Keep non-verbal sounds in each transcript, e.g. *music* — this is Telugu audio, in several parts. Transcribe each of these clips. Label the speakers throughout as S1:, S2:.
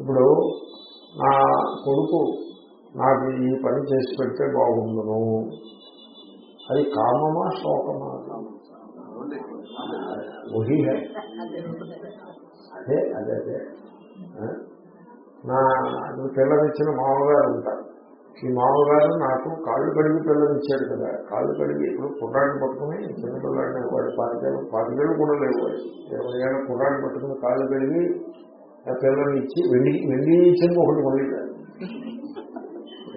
S1: ఇప్పుడు నా కొడుకు నాకు ఈ పని చేసి పెడితే బాగుండును. అది కామమా శోకమా? వహీ అదే అదే అదే. నా పిల్లనిచ్చిన మామగారు ఉంటారు ఈ మామగారు నాకు కాళ్ళు కడిగి పిల్లనిచ్చాడు కదా. కాళ్ళు కడిగి ఇప్పుడు కుర్రాన్ని పట్టుకుని చిన్నపిల్లాడిని వాడు పాతికేళ్ళు పాతికేళ్ళు కూడా లేవు వాడు. ఇరవై ఏళ్ళ కుర్రాన్ని పట్టుకుని కాళ్ళు కడిగి పిల్లల్ని ఇచ్చి వెండి వెండి చెంబు ఒకటి మళ్ళీ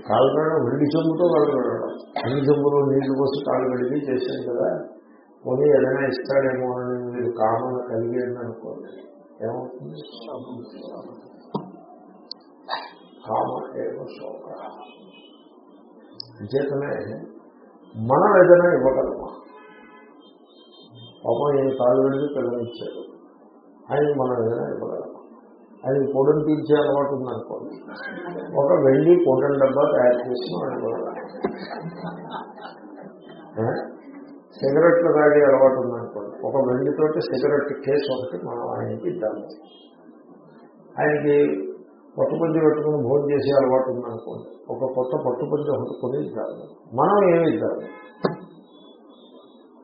S1: కాలు కడగడం వెండి చెంబుతో కాలు కడగడం. వెండి చెంబులో నీళ్ళు పోసి కాలు కడిగి చేశాను కదా. పోనీ ఏదైనా ఇస్తాడేమో అని మీరు కామన కలిగేయండి అనుకోండి. ఏమవుతుంది? కామ ఏమో శోక. అంచేతనే మనం ఏదైనా ఇవ్వగలమా? పాపం ఈయన కాళ్ళు కడిగి పిల్లనిచ్చాడు ఆయన మనం ఏదైనా ఇవ్వగలమా? ఆయన పొడిని తీర్చే అలవాటు ఉందనుకోండి ఒక వెండి పొడిన డబ్బా తయారు చేసి సిగరెట్లు తాగే అలవాటు ఉందనుకోండి ఒక వెండితోటి సిగరెట్ కేసు ఒకటి మనం ఆయనకి ఇద్దాము ఆయనకి పట్టుపంచి పెట్టుకుని భోజనం చేసే అలవాటు ఉందనుకోండి ఒక కొత్త పట్టుపంచి ఒకటి కొని ఇద్దాము మనం ఏమి ఇద్దాము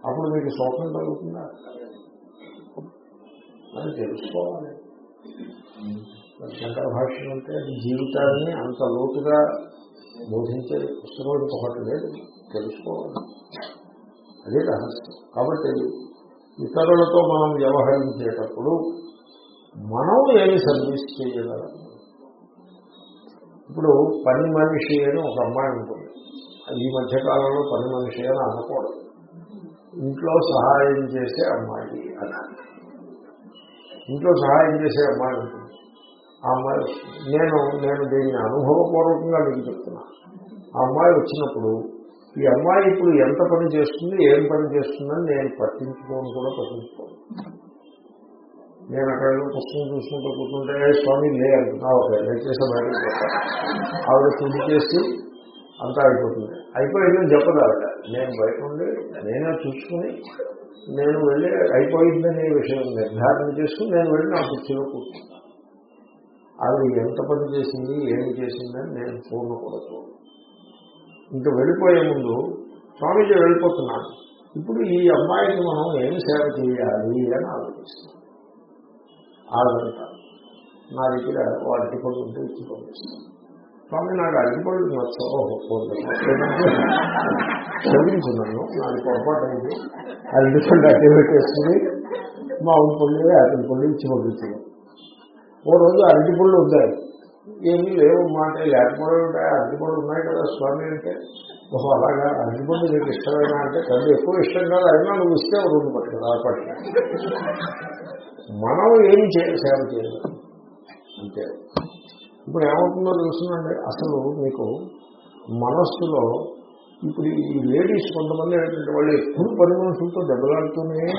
S1: అప్పుడు మీకు శోకం కలుగుతుందా? అని తెలుసుకోవాలి. శంకర భాష్యం అంటే అది జీవితాన్ని అంత లోతుగా బోధించే పుస్తకం ఇంకొకటి లేదు తెలుసుకోవాలి. అదే రహస్యం. కాబట్టి ఇతరులతో మనం వ్యవహరించేటప్పుడు మనం ఏమి సర్వీస్ చేయగలం? ఇప్పుడు పని మనిషి అని ఒక అమ్మాయి ఉంటుంది. ఈ మధ్యకాలంలో పని మనిషి అని అనకూడదు. ఇంట్లో సహాయం చేసే అమ్మాయి అనాలి ఇంట్లో సహాయం చేసే అమ్మాయి ఉంటుంది. ఆ అమ్మాయి నేను నేను దీన్ని అనుభవపూర్వకంగా మీకు చెప్తున్నా. ఆ అమ్మాయి వచ్చినప్పుడు ఈ అమ్మాయి ఇప్పుడు ఎంత పని చేస్తుంది ఏం పని చేస్తుందని నేను పట్టించుకోను కూడా పట్టించుకోను. నేను అక్కడ పుస్తకం చూసుకుంటూ కూర్చుంటే స్వామి లే అంటున్నా. ఓకే ఆవిడ ఫుడ్ చేసి అంతా అయిపోతుంది. అయిపోయిందని చెప్పదు ఆవిడ నేను బయట ఉండి నేనే చూసుకుని నేను వెళ్ళి అయిపోయిందనే విషయం నిర్ధారణ చేసుకుని నేను వెళ్ళి నా కుర్చీలో కూర్చున్నాను. ఆవిడ ఎంత పని చేసింది ఏమి చేసిందని నేను చూడకూడదు ఇంకా వెళ్ళిపోయే ముందు స్వామీజీ వెళ్ళిపోతున్నాను ఇప్పుడు ఈ అమ్మాయికి మనం ఏమి సేవ చేయాలి అని ఆలోచిస్తాం ఆలోచిస్తాను నా దగ్గర వాటి అరటిపళ్ళు ఇచ్చి పంపిస్తాను స్వామి నాకు అరటిపళ్ళు నచ్చవు చదివించున్నాను నాకు పొరపాటు అయింది. అరటిపళ్ళు అట్టే పెట్టేసుకుని మా ఊరి పళ్ళు అరటి పళ్ళు ఇచ్చి పంపించాను. ఓ రోజు అరటిపళ్ళు ఉన్నాయి. ఏమీ లేవు. మాట లేకపోవడం ఉంటాయి. అరటిపళ్ళు ఉన్నాయి కదా స్వామి అంటే. ఓహో అలాగా. అరటిపళ్ళు నీకు ఇష్టమైనా అంటే పెద్ద ఎక్కువ ఇష్టం కాదు. అయినా నువ్వు ఇస్తే ఓ పట్టుకుని ఆ పట్ల మనం ఏం చే సేవ చేయాలి అంతే. ఇప్పుడు ఏమవుతుందో తెలుస్తుందండి అసలు మీకు మనస్సులో ఇప్పుడు ఈ లేడీస్ కొంతమంది ఏంటంటే వాళ్ళు ఎప్పుడు పని మనుషులతో దెబ్బలాడుతూనే. *laughs*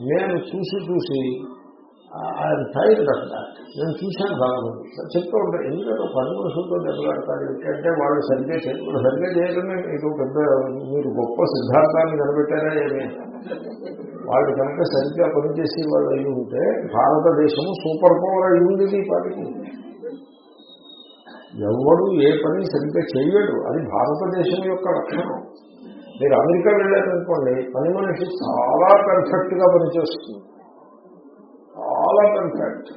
S1: నేను చూసి చూసి ఆయన టైర్డ్ అంట నేను చూశాను చాలా చెప్తూ ఉంటాను ఎందుకంటే పని మనుషులతో దెబ్బలాడతారు? ఎందుకంటే వాళ్ళు సరిగ్గా చేయకుండా సరిగ్గా చేయడమే మీకు పెద్ద మీరు గొప్ప సిద్ధాంతాన్ని కనిపెట్టారా ఏమి? వాళ్ళు కనుక సరిగ్గా పనిచేసి వాళ్ళు అయి ఉంటే భారతదేశము సూపర్ పవర్ అయి ఉంది ఈ పాటికి. ఎవడు ఏ పని సరిగ్గా చేయడు. అది భారతదేశం యొక్క లక్షణం. మీరు అమెరికా వెళ్ళారనుకోండి పని మనిషి చాలా పర్ఫెక్ట్గా పనిచేస్తుంది. చాలా ఫ్యాక్ట్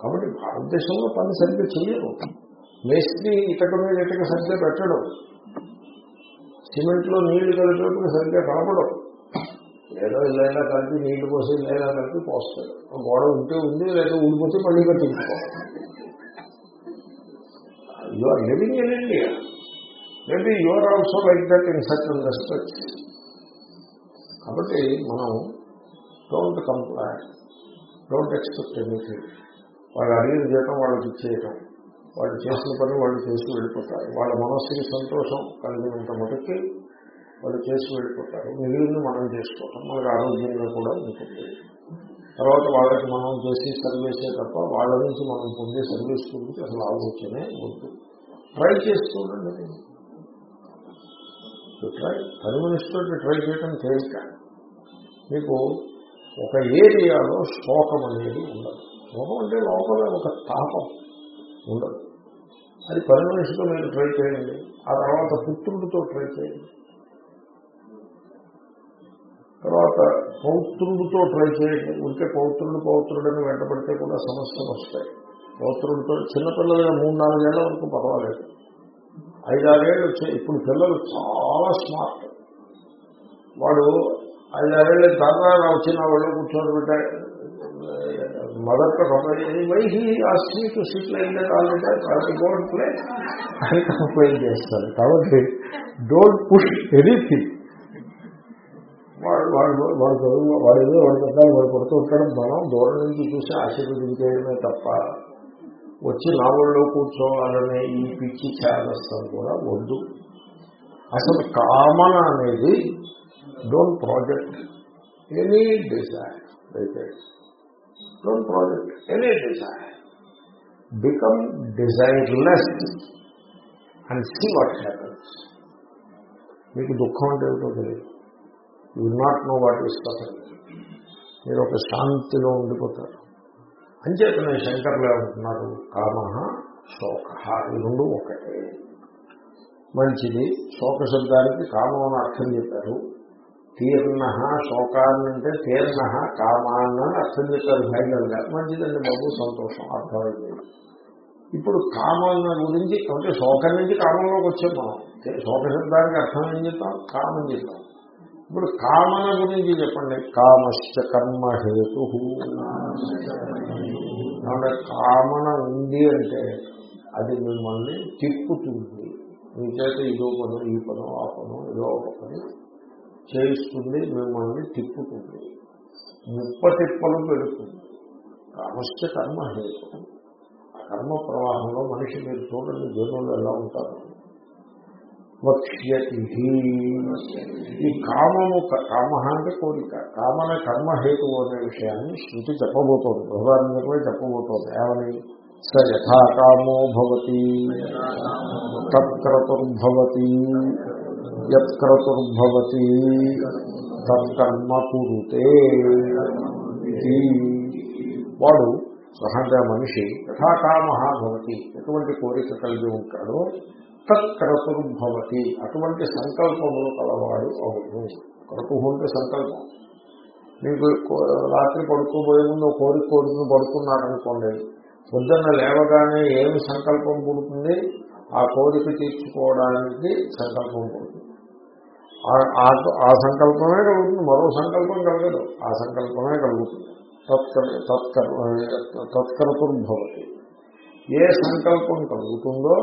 S1: కాబట్టి భారతదేశంలో పని సరిగ్గా చేయరు. మేస్త్రి ఇటక మీద ఇటక సరిగ్గా పెట్టడం. సిమెంట్లో నీళ్ళు కలిపేప్పుడు సరిగ్గా కలపడం ఏదో ఇలా కలిపి నీళ్ళు పోసి ఇలా కలిపి పోస్తాడు. గోడ ఉంటే ఉంది లేదా ఊడిపోతే మళ్ళీ కట్టించుకోవాలి you are living in India maybe you are also like that in such respect కాబట్టి మనం don't comply don't expect anything వాళ్ళు అడిగిన జీతం వాళ్ళకి ఇచ్చేయటం. వాళ్ళు చేసిన పని వాళ్ళు చేసి వెళ్ళిపోతారు. వాళ్ళ మనస్సుకి సంతోషం కలిగినంత మటుకి వాళ్ళు చేసి వెళ్ళిపోతారు. మిగిలింది మనం చేసుకోవటం. మనకు ఆరోగ్యంగా కూడా ఉంటుంది. తర్వాత వాళ్ళకి మనం చేసి సర్వీసే తప్ప వాళ్ళ నుంచి మనం పొందే సర్వీస్ గురించి అసలు ఆలోచనే వద్దు. ట్రై చేసుకోండి ట్రై పని మనిషితో ట్రై చేయడం తేలిక. మీకు ఒక ఏరియాలో శోకం అనేది ఉండదు. శోకం అంటే లోపల ఒక తాపం ఉండదు. అది పని మనిషితో మీరు ట్రై చేయండి. ఆ తర్వాత పుత్రుడితో ట్రై చేయండి. తర్వాత పౌత్రుడితో ట్రై చేయండి. ఉంటే పౌత్రుడు పౌత్రుడని వెంటబడితే కూడా సమస్యలు వస్తాయి. పౌత్రుడితో చిన్నపిల్లలు మూడు నాలుగేళ్ళ వరకు పర్వాలేదు. ఐదారేళ్ళు వచ్చాయి ఇప్పుడు పిల్లలు చాలా స్మార్ట్. వాడు ఐదారేళ్ళు తర్వాత వచ్చిన వాళ్ళు కూర్చొని పెట్టా మదర్తో కంపెనీ వైహి ఆ సీట్ సీట్లు అయితే ఆల్రెడీ డోంట్ ప్లే అని కంప్లైంట్ చేస్తారు. కాబట్టి డోంట్ పుష్ ఎనీథింగ్ వాడు వాడు వాడు చదువు వాడు ఏదో వాడు పెద్దాలు వాడు పడుతూ ఉంటాడు. మనం దూరం నుంచి చూసి ఆశీర్వదించేయడమే తప్ప వచ్చి నా ఒళ్ళో కూర్చోవాలనే ఈ పిచ్చి చేదస్తం కూడా వద్దు. అసలు కామన అనేది డోంట్ ప్రాజెక్ట్ ఎనీ డిజైర్ అయితే don't project any desire become desireless and see what happens మీకు దుఃఖం అంటే ఏమిటో తెలియదు you not know what is suffering మీరు ఒక శాంతిలో ఉండిపోతారు అంచేతనే శంకర్లు ఏమంటున్నారు కామ శోక ఈ రెండు ఒకటే మంచిది శోక శబ్దానికి కామం అని అర్థం చెప్పారు తీర్ణ శోకాన్ని అంటే తీర్ణ కామాన్ని అని అర్థం చేశారు ఫైనల్గా. మంచిదండి బాబు సంతోషం అర్థమైంది. ఇప్పుడు కామాన్న గురించి అంటే శోకం నుంచి కామంలోకి వచ్చాం మనం. శోక శబ్దానికి అర్థం ఏం చెప్తాం? కామం చెప్తాం. ఇప్పుడు కామన గురించి చెప్పండి. కామశ్చ కర్మ హేతు. కామన ఉంది అంటే అది మిమ్మల్ని తిప్పుతుంది. మీ చేత ఇదో పదం ఈ పదం ఆ పదం ఏదో ఒక పని చేయిస్తుంది మిమ్మల్ని తిప్పుతుంది. ముప్ప తిప్పలు పెడుతుంది. కామశ్చ కర్మహేతు ఆ కర్మ ప్రవాహంలో మనిషి మీరు చూడండి జనులు ఎలా ఉంటారు. వక్ష్యతి ఈ కామము కామ అంటే కోరిక. కామన కర్మ హేతు అనే విషయాన్ని శృతి చెప్పబోతోంది. బృహదారంగా చెప్పబోతోంది. ఏమని? స యథా కామో భవతి. తత్క్రతుర్భవతి యత్క్రతుర్భవతి తత్కర్మ కురుతే వాడు సహజ మనిషి యథాకామభవతి ఎటువంటి కోరిక కలిగి ఉంటాడో తత్క్రతుర్భవతి అటువంటి సంకల్పములు కలవాడు అవును. కడుపు ఉంటే సంకల్పం. మీకు రాత్రి పడుకోబోయే ముందు కోరిక కోరుకుని పడుకున్నారనుకోండి పొద్దున్న లేవగానే ఏమి సంకల్పం పుడుతుంది? ఆ కోరిక తీర్చుకోవడానికి సంకల్పం పుడుతుంది. ఆ సంకల్పమే కలుగుతుంది మరో సంకల్పం కలగదు. ఆ సంకల్పమే కలుగుతుంది. తత్కర్తుర్భవతి ఏ సంకల్పం కలుగుతుందో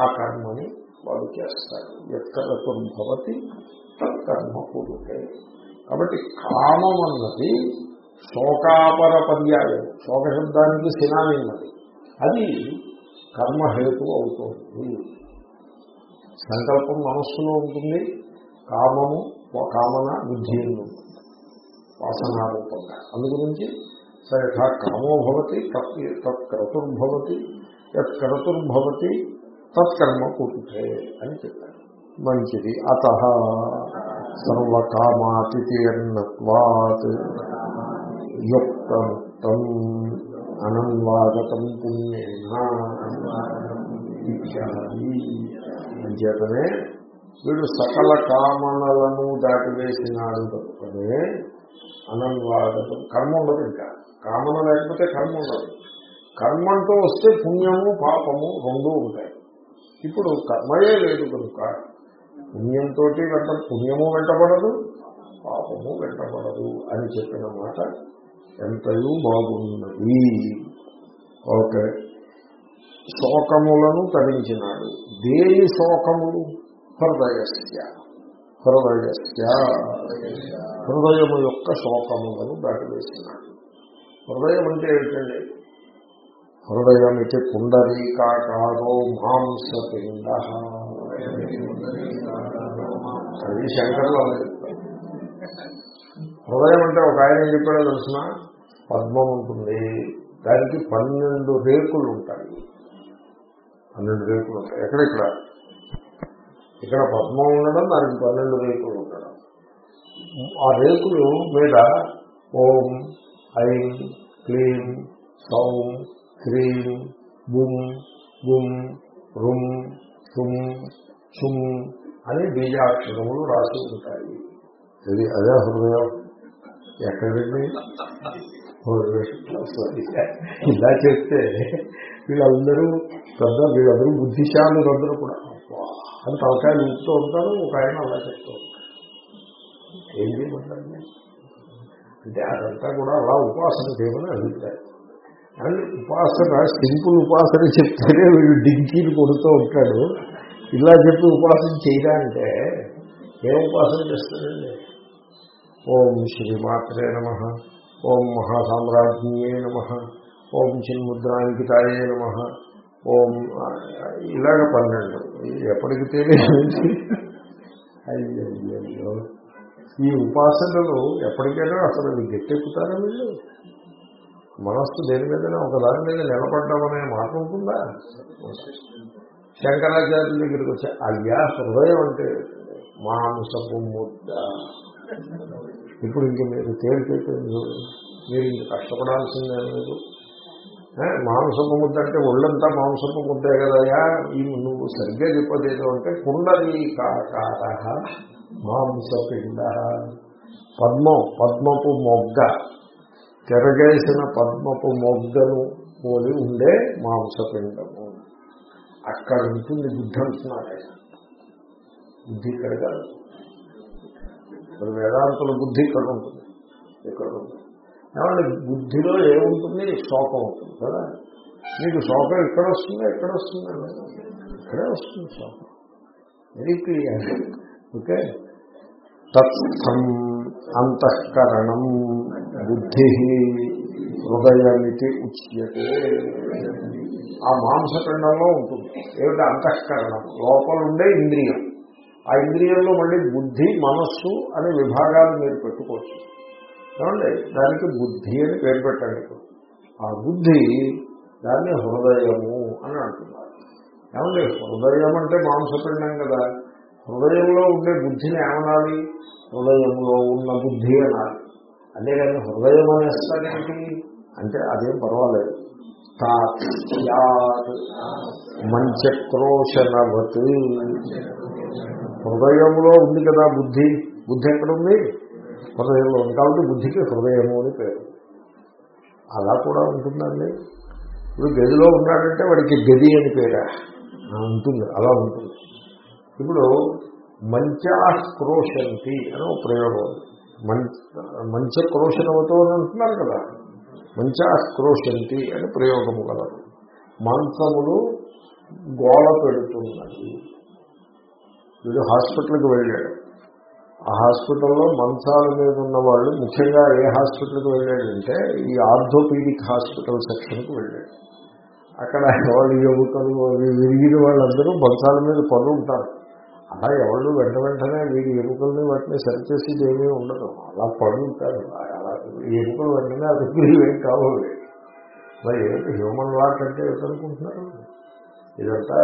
S1: ఆ కర్మని వాడు చేస్తాడు. ఎక్కడతుర్భవతి తత్కర్మ కూడితే కాబట్టి కామం అన్నది శోకాపర పర్యాయం శోకశబ్దానికి సినామిన్నది అది కర్మహేతు అవుతుంది. సంకల్పం మనస్సులో ఉంటుంది కామము కామన ఉంటుంది వాసనారూపంగా అందుగురించి సరే కామో భవతి తత్క్రతుర్భవతి యత్క్రతుర్భవతి తత్కర్మ కుటుతే అని చెప్పారు. మంచిది. అత సర్వకామాతిథీర్ణత్వాత్ యుక్తముక్తం అనంవాగతం పుణ్యేన. అంచేతనే వీడు సకల కామనలను దాటివేసినాడు తప్పనే అనంవాగతం కర్మ ఉండదు ఇంకా. కామన లేకపోతే కర్మ ఉండదు. కర్మంటూ వస్తే పుణ్యము పాపము రెండూ ఉంటాయి. ఇప్పుడు కర్మయే లేదు కనుక పుణ్యంతో వెంట పుణ్యము వెంటబడదు పాపము వెంటబడదు అని చెప్పిన మాట ఎంతయూ బాగున్నది. ఓకే. శోకములను తరించినాడు. దేని శోకములు? హృదయస్య హృదయస్య హృదయము యొక్క శోకములను దాటివేసినాడు హృదయం అంటే ఏమిటండి హృదయమితి పుండరీకాకారో మాంసపిండ. అది శంకర్లో హృదయం అంటే ఒక ఆయన చెప్పాడో తెలిసిన? పద్మం ఉంటుంది. దానికి పన్నెండు రేకులు ఉంటాయి. పన్నెండు రేకులు ఉంటాయి. ఎక్కడెక్కడ ఇక్కడ? ఇక్కడ పద్మం ఉండడం దానికి పన్నెండు రేకులు ఉండడం. ఆ రేకులు మీద ఓం ఐం క్లీం సౌం హ్రీం బుమ్ బుమ్ రుమ్ సుమ్ సుమ్ అని బీజాక్షరములు రాసి ఉంటాయి. ఇది అదే హృదయం. ఎక్కడండి ఇలా చేస్తే వీళ్ళందరూ పెద్ద వీళ్ళందరూ బుద్ధిశాలు అందరూ కూడా. అని తలకాయ ఊపుతూ ఉంటారు ఒక ఆయన అలా చెప్తూ ఉంటాడు ఏం చేయమంటారు అంటే అదంతా కూడా అలా ఉపాసన చేయమని అభిప్రాయం. అండ్ ఉపాసన సింపుల్ ఉపాసన చెప్తేనే వీడు డింకీలు కొడుతూ ఉంటాడు. ఇలా చెప్పి ఉపాసన చేయాలంటే అంటే ఏం ఉపాసన చేస్తాడండి? ఓం శ్రీమాత్రే నమ. ఓం మహాసామ్రాజ్ఞే నమ. ఓం చిన్ముద్రాంకితాయే నమ. ఓం ఇలాగ పన్నెండు. ఎప్పటికి తెలియదు. అయ్యో ఈ ఉపాసనలు ఎప్పటికైనా అసలు గట్టెక్కుతారా వీళ్ళు? మనస్సు దేని మీదనే ఒక దాని మీద నిలబడ్డామనే మాట ఉంటుందా? శంకరాచార్యుల దగ్గరికి వచ్చి అయ్యా హృదయం అంటే మాంసపు ముద్ద. ఇప్పుడు ఇంక మీరు తేలిపోతుంది మీరు ఇంక కష్టపడాల్సిందే లేదు. మాంసపు ముద్ద అంటే ఒళ్ళంతా మాంసపు ముద్దే కదయా ఈ నువ్వు సరిగ్గా చెప్పదేదో అంటే కుండలి కాకార మాంసపిండ. పద్మం పద్మపు మొగ్గ. తిరగేసిన పద్మపు మొగ్గను పోలి ఉండే మాంసపిండము. అక్కడ ఉంటుంది బుద్ధి అంటున్నాడు బుద్ధి ఇక్కడ కాదు. వేదాంతుల బుద్ధి ఇక్కడ ఉంటుంది. ఇక్కడ ఉంటుంది. ఏమంటే బుద్ధిలో ఏముంటుంది? శోకం అవుతుంది కదా. మీకు శోకం ఎక్కడ వస్తుంది ఎక్కడ వస్తుంది ఇక్కడే వస్తుంది శోకం. Very clear okay? తత్స్థం అంతఃకరణం బుద్ధి హృదయానికి ఉచ్యతే. ఆ మాంసఖండంలో ఉంటుంది. ఏమిటి? అంతఃకరణం. లోపల ఉండే ఇంద్రియం. ఆ ఇంద్రియంలో మళ్ళీ బుద్ధి మనస్సు అనే విభాగాలు మీరు పెట్టుకోవచ్చు. ఏమండి దానికి బుద్ధి అని పేరు పెట్టండి ఆ బుద్ధి దాన్ని హృదయము అని అంటున్నారు. ఏమండి హృదయం అంటే మాంసపిండం కదా. హృదయంలో ఉండే బుద్ధిని ఏమనాలి? హృదయంలో ఉన్న బుద్ధి అనాలి. అంతేగాని హృదయం అనేస్తానేంటి అంటే అదేం పర్వాలేదు. మంచక్రోశనవత్. హృదయంలో ఉంది కదా బుద్ధి. బుద్ధి ఎక్కడుంది? హృదయంలో ఉంది. కాబట్టి బుద్ధికి హృదయము అని పేరు. అలా కూడా ఉంటుందండి. ఇప్పుడు గదిలో ఉన్నాడంటే వాడికి గది అని పేరా? ఉంటుంది. అలా ఉంటుంది. ఇప్పుడు మంచాక్రోశంతి అని ఒక ప్రయోగం మంచ క్రోశనవతో అని అంటున్నారు కదా. మంచాక్రోశంతి అని ప్రయోగము కలదు మంచములు గోళ పెడుతున్నది. వీడు హాస్పిటల్కి వెళ్ళాడు. ఆ హాస్పిటల్లో మంచాల మీద ఉన్న వాళ్ళు ముఖ్యంగా ఏ హాస్పిటల్కి వెళ్ళాడంటే ఈ ఆర్థోపీడిక్ హాస్పిటల్ సెక్షన్కి వెళ్ళాడు. అక్కడ వాళ్ళు యువకులు విరిగిన వాళ్ళందరూ మంచాల మీద పనులు ఉంటారు. అలా ఎవరు వెంట వెంటనే వీడి ఎముకల్ని వాటిని సరిచేసేది ఏమీ ఉండదు. అలా పడుంటారు అలా ఎముకలు వెంటనే అది ఏం కావాలి మరి ఏమిటి? హ్యూమన్ వాట్ అంటే ఏమనుకుంటున్నారు ఇదంతా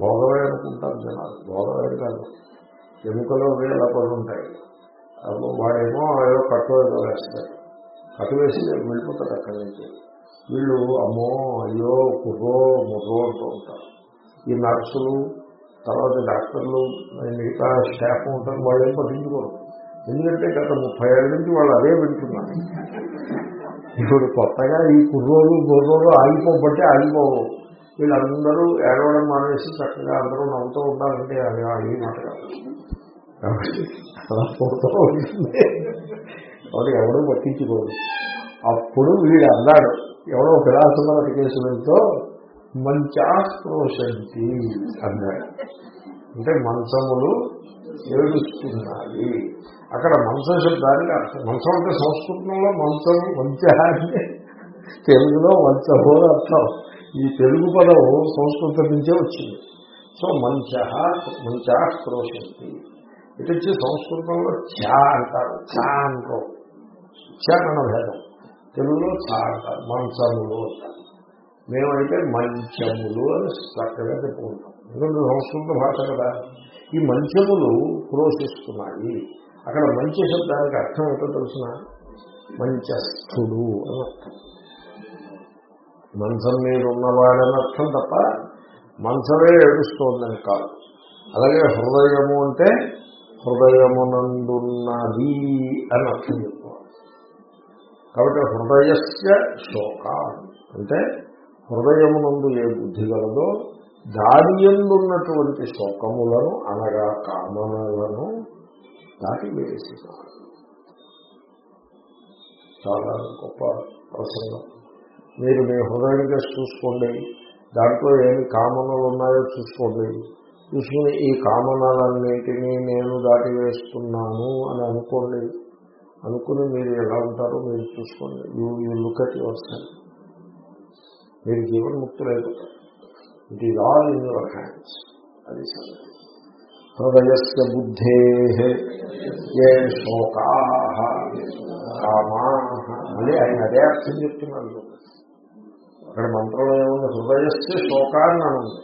S1: భోగమే అనుకుంటారు జనాలు. భోగమే కాదు. ఎముకలో అలా పనులు ఉంటాయి వాడేమో ఏదో కట్టు ఏదో వేస్తారు కట్టు వేసి వెళ్ళిపోతారు అక్కడి నుంచి. వీళ్ళు అమ్మో అయ్యో కుర్రో ముర్రో అంటూ ఉంటారు. ఈ నర్సులు తర్వాత డాక్టర్లు మిగతా స్టాఫ్ ఉంటారు వాళ్ళు ఏం పట్టించుకోరు. ఎందుకంటే గత ముప్పై ఏళ్ళ నుంచి వాళ్ళు అదే వింటున్నారు. ఇప్పుడు కొత్తగా ఈ కుర్రోలు బుర్రోలు ఆగిపోబట్టే ఆగిపోవు. వీళ్ళందరూ ఏడవడం మానేసి చక్కగా అందరూ నవ్వుతూ ఉండాలంటే అది ఆగి మాట కాదు. అలా పోతూ ఉంటుంది. కాబట్టి ఎవడూ పట్టించుకోడు. అప్పుడు వీడు అన్నాడు ఎవడో ఫిలాసఫర్ కేసులతో మంచాక్రోశంతి అన్నాడు. అంటే మంచములు ఏడుస్తున్నాయి. అక్కడ మంచం శబ్దానికి అర్థం. మంచం అంటే సంస్కృతంలో మంచం మంచ అంటే తెలుగులో మంచము అర్థం. ఈ తెలుగు పదం సంస్కృతం నుంచే వచ్చింది. సో మంచ మంచాక్రోశంతి ఇటు వచ్చి సంస్కృతంలో ఛా అంటారు. ఛా అంటారు ఉచ్చారణ భేదం. తెలుగులో ఛా అంటారు. మంచములు అంటారు. మేమైతే మంచములు అని చక్కగా చెప్పుకుంటాం. ఎందుకంటే సంస్కృత భాష కదా. ఈ మంచములు క్రోషిస్తున్నాయి అక్కడ మంచి శబ్దానికి అర్థం ఏంటో తెలిసిన? మంచస్థుడు అని అర్థం. మంచం మీద ఉన్నవాడని అర్థం తప్ప మంచమే ఏడుస్తోందని కాదు. అలాగే హృదయము అంటే హృదయమునందున్నది అని అర్థం చెప్పుకోవాలి కాబట్టి హృదయస్య శోక. అంటే హృదయమునందు ఏ బుద్ధి గలదో దాని ఎందున్నటువంటి శోకములను అనగా కామనలను దాటి వేసినాడు చాలా గొప్ప ప్రసంగం. మీరు మీ హృదయం చూసుకోండి. దాంట్లో ఏమి కామనలు ఉన్నాయో చూసుకోండి. చూసుకుని ఈ కామనలన్నిటినీ నేను దాటి వేస్తున్నాను అని అనుకోండి. అనుకుని మీరు ఎలా ఉంటారో మీరు చూసుకోండి. You you look at yourself మీరు జీవన్ముక్తులైపోతారు it is all in your hands అది సంగతి. హృదయస్య బుద్ధే ఏ శోకా కామా మళ్ళీ ఆయన అదే అర్థం చెప్తున్నాడు. అక్కడ మంత్రంలో ఏముంది? హృదయస్య శోకాన్ని అనుంది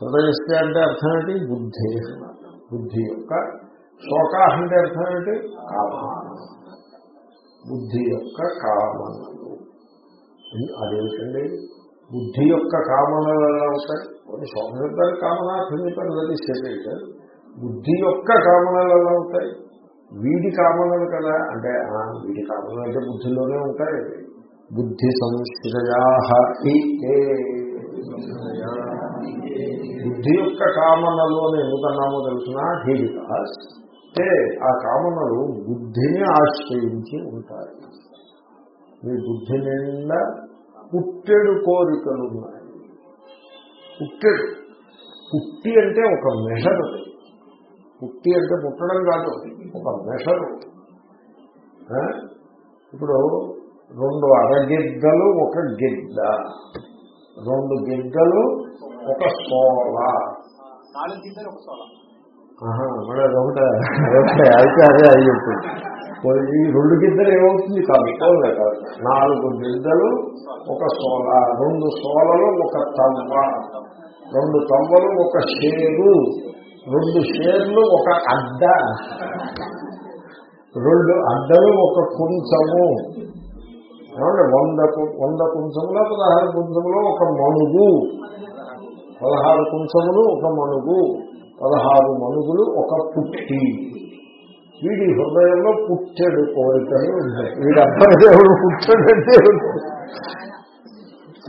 S1: హృదయస్య అంటే అర్థం ఏంటి? బుద్ధి. బుద్ధి యొక్క శోక అంటే అర్థం ఏంటి? కామ. బుద్ధి యొక్క కామనలు. అదేమిటండి? బుద్ధి యొక్క కామనలు ఎలా ఉంటాయి? కొన్ని శోభశబ్దాలు కామన అర్థం చెప్పారు అది సెపరేట్ బుద్ధి యొక్క కామనలు ఎలా ఉంటాయి? వీడి కామనలు కదా. అంటే ఆ, వీడి కామనలు అంటే బుద్ధిలోనే ఉంటాయి. బుద్ధి సంశ్రయా బుద్ధి యొక్క కామనలు అని ఎందుకన్నామో తెలిసిన? హీ బికాస్ అంటే ఆ కామనలు బుద్ధిని ఆశ్రయించి ఉంటాయి. మీ బుద్ధి నిండా పుట్టెడు కోరికలు ఉన్నాయి పుట్టెడు. పుట్టి అంటే ఒక మెషర్ పుట్టి అంటే పుట్టడం కాదు ఒక మెషరు ఆ? ఇప్పుడు రెండు అరగిద్దలు ఒక గిద్ద. రెండు గిద్దలు ఒక సోల.
S2: నాలుగు గిద్దరు ఒక సోల.
S1: ఆహా, మరి అదొకట. ఓకే, అయితే అదే పోనీ ఈ రెండు గిద్దలు ఏమవుతుంది? కాదు పోలే కాదు. నాలుగు గిద్దలు ఒక సోల. రెండు సోలలు ఒక తవ్వ. రెండు తవ్వలు ఒక షేరు. రెండు షేర్లు ఒక అడ్డ. రెండు అడ్డలు ఒక కుంచము. ఏమంటే వంద వంద కుంచములో పదహారు కుంచములో ఒక మణుగు పదహారు కుంచములు ఒక మనుగు పదహారు మనుగులు ఒక పుట్టి. వీడి హృదయంలో పుట్టాడు కోరికలు ఉన్నాయి. వీడి అబ్బాయి దేవుడు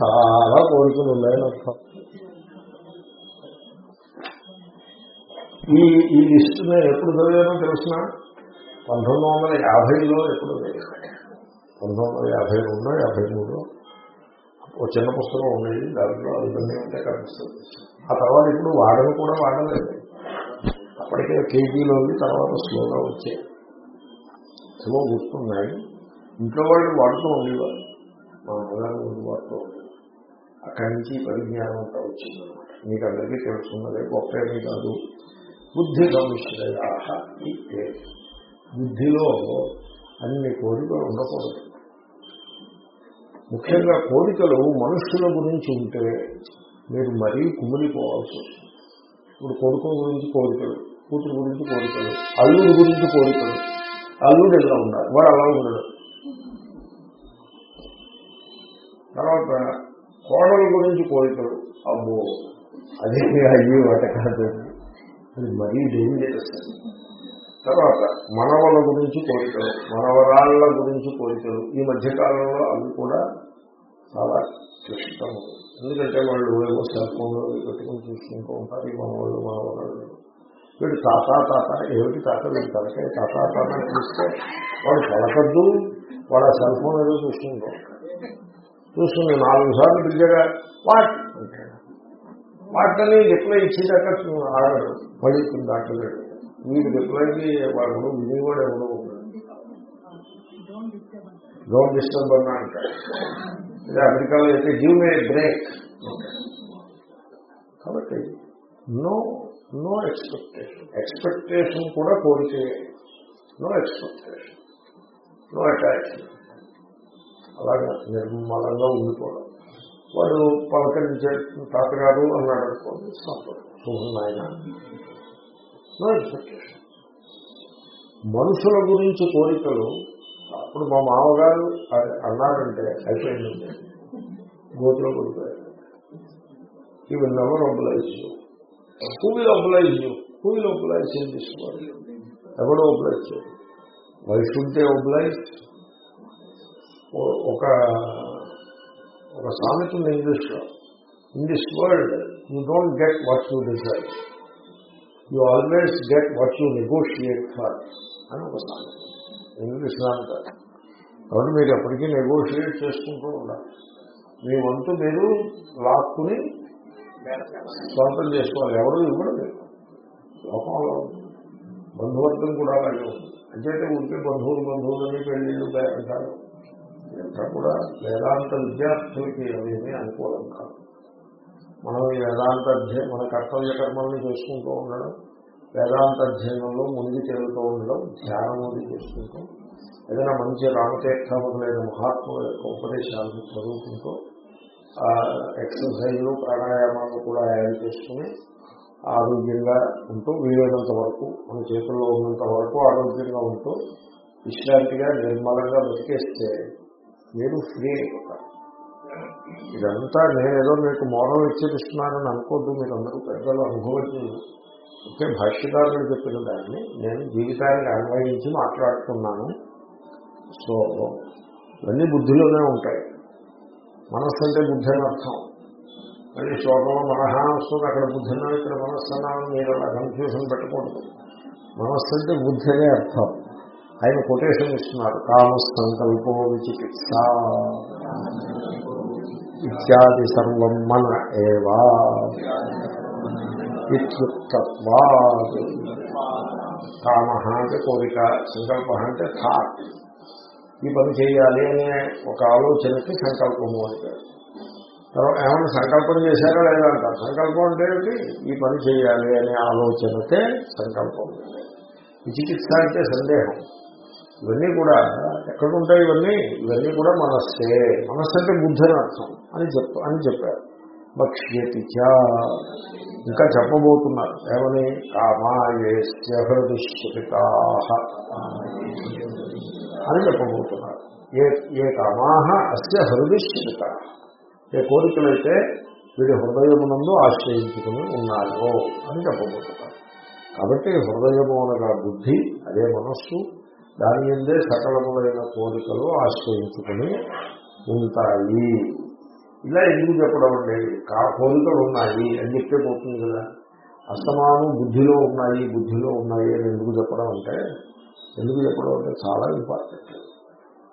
S1: చాలా కోరికలు ఉన్నాయని అర్థం. ఈ ఈ లిస్ట్ నేను ఎప్పుడు చదివానో తెలిసిన? పంతొమ్మిది వందల యాభైలో ఎప్పుడు చదివాను? పంతొమ్మిది వందల యాభై రెండు యాభై మూడులో. ఓ చిన్న పుస్తకం ఉండేది దాంట్లో ఇవన్నీ ఉంటే కనిపిస్తుంది. ఆ తర్వాత ఇప్పుడు వాడను కూడా వాడలేదు. అప్పటికే కేజీలో తర్వాత స్లోగా వచ్చాయి. ఏమో గుర్తున్నాయి. ఇంట్లో వాళ్ళు వాడుతూ ఉండేవారు. మా అమ్మగారు ముందు వాడుతూ అక్కడి నుంచి పరిజ్ఞానం అంతా వచ్చిందనమాట మీకు అందరికీ తెలుసున్నదే గొప్ప ఏమీ కాదు. బుద్ధి సంశ్రయా ఇదే బుద్ధిలో అన్ని కోరికలు ఉండకూడదు. ముఖ్యంగా కోరికలు మనుషుల గురించి ఉంటే మీరు మరీ కుమిలిపోవాల్సి వస్తుంది. ఇప్పుడు కొడుకు గురించి కోరికలు కూతురు గురించి కోరికలు అల్లుడి గురించి కోరికలు. అల్లుడు ఎలా ఉండాలి వాడు అలా ఉండడు. తర్వాత కోడల గురించి కోరికలు అబ్బో అదే అయ్యి వాట కాదు అది మరీ డేంజరస్ తర్వాత మనవల గురించి కోరికలు మనవరాళ్ళ గురించి కోరికలు ఈ మధ్యకాలంలో అవి కూడా చాలా క్లిష్టం. ఎందుకంటే వాళ్ళు ఏవో సెల్ ఫోన్లో పెట్టుకుని చూసుకుంటూ ఉంటారు ఈ మనవాళ్ళు మనవరాళ్ళు. వీడు తాత తాత ఏమిటి తాత వీడు తలకాయ? తాత తాత చూస్తే వాడు పడకద్దు వాడు ఆ సెల్ ఫోన్ ఏదో చూసుకుంటూ చూస్తుంది నాలుగు సార్లు పిలిచాగా వాట్? అంటాడు వాటిని రిప్లై ఇచ్చేదాకా ఆడడు మళ్ళీ దాటలేడు. మీకు రిప్లైకి వాడు విని కూడా ఎవరు డోంట్ డిస్టర్బ్ అన్నా అంటాడు. అదే అమెరికాలో అయితే గివ్ మే బ్రేక్ కాబట్టి నో నో ఎక్స్పెక్టేషన్ ఎక్స్పెక్టేషన్ కూడా కోరికే. నో ఎక్స్పెక్టేషన్ నో అటాచ్మెంట్ అలాగా నిర్మలంగా ఉండిపోవడం. వాడు పలకరించే తాతగారు అన్నాడు అనుకోండి సంతోషం. శుభం నో ఎక్స్పెక్టేషన్ మనుషుల గురించి కోరికలు. అప్పుడు మా మామగారు అన్నారంటే అయిపోయింది గోతులో పడిపోయారు. ఈ will never oblige you who will oblige you who will oblige ఏం తీసుకోవాలి. వరల్డ్ ఎవడు ఒబలైజ్ చేయడు వై ఒబలైజ్ ఒక ఒక సామెత ఉంది ఇంగ్లీష్లో. In this world you don't get what you desire you always get what you negotiate for అని ఒక సామెత ఇంగ్లీష్ సామెత కాబట్టి మీరు ఎప్పటికీ నెగోషియేట్ చేసుకుంటూ ఉండాలి. మీ వంతు మీరు లాక్కుని స్వంతం చేసుకోవాలి. ఎవరు ఇవ్వడం లేదు లోకంలో బంధువర్గం కూడా అలాగే ఉంది. అంటే ఉంటే బంధువులు బంధువులని పెళ్ళిళ్ళు అంటారు ఇదంతా కూడా వేదాంత విద్యార్థులకి అవేమీ అనుకూలం కాదు. మనం ఈ వేదాంత అధ్యయనం మన కర్తవ్య కర్మల్ని చేసుకుంటూ ఉండడం వేదాంత అధ్యయనంలో ముందు చేరుతూ ఉండడం ధ్యానం అది చేసుకుంటూ ఏదైనా మంచి రామతీర్థ మొదలైన మహాత్ముల యొక్క ఉపదేశాలను చదువుకుంటూ ఎక్సర్సైజ్లు ప్రాణాయామాలు కూడా యాడ్ చేసుకుని ఆరోగ్యంగా ఉంటూ వీలైనంత వరకు మన చేతుల్లో ఉన్నంత వరకు ఆరోగ్యంగా ఉంటూ విశ్రాంతిగా నిర్మలంగా బతికేస్తే మీరు ఫ్రీ అయిపోతారు. ఇదంతా నేనేదో మీకు మోరం హెచ్చరిస్తున్నానని అనుకోద్దు మీరు అందరూ పెద్దలు అనుభవించింది ఒకే భాష్యకారులు చెప్పిన దాన్ని నేను జీవితానికి అన్వయించి మాట్లాడుతున్నాను. సో ఇవన్నీ బుద్ధిలోనే ఉంటాయి. మనస్సు అంటే బుద్ధి అని అర్థం. మళ్ళీ శోకంలో మనహానం వస్తుంది అక్కడ బుద్ధి అన్నా ఇక్కడ మనస్సు అన్నాను మీరు అలా కన్ఫ్యూజన్ పెట్టకూడదు. మనస్సు అంటే బుద్ధి అనే అర్థం. ఆయన కొటేషన్ ఇస్తున్నారు కామ సంకల్పం చికిత్స ఇత్యాది సర్వం మన ఏవా. ఇత్యుక్తత్వా కామ అంటే కోరిక సంకల్ప అంటే థాట్. ఈ పని చేయాలి అనే ఒక ఆలోచనకి సంకల్పము అంటారు తర్వాత ఏమైనా సంకల్పం చేశారా లేదంటారు సంకల్పం అంటే ఈ పని చేయాలి అనే ఆలోచనకే సంకల్పం. విచికిత్స అంటే సందేహం. ఇవన్నీ కూడా ఎక్కడుంటాయి ఇవన్నీ? ఇవన్నీ కూడా మనస్సే. మనస్సు అంటే బుద్ధని అర్థం అని చెప్ప అని చెప్పారు. భక్ష్యతి ఇంకా చెప్పబోతున్నారు. ఏమని? కామాయేశ్య హృదిశ్చితా అని చెప్పబోతున్నారు. ఏ ఏ కామాహ అస్య హృదిశ్చిత ఏ కోరికలైతే వీడి హృదయమునందు ఆశ్రయించుకుని ఉన్నాయో అని చెప్పబోతున్నారు. కాబట్టి హృదయము అనగా బుద్ధి అదే మనస్సు. దాని మీదే సకలములైన కోరికలు ఆశ్రయించుకుని ఉంటాయి. ఇలా ఎందుకు చెప్పడం అండి కా కోరికలు ఉన్నాయి అని చెప్తే పోతుంది కదా. అస్తమానం బుద్ధిలో ఉన్నాయి బుద్ధిలో ఉన్నాయి అని ఎందుకు చెప్పడం అంటే ఎందుకు చెప్పడం అంటే చాలా ఇంపార్టెంట్.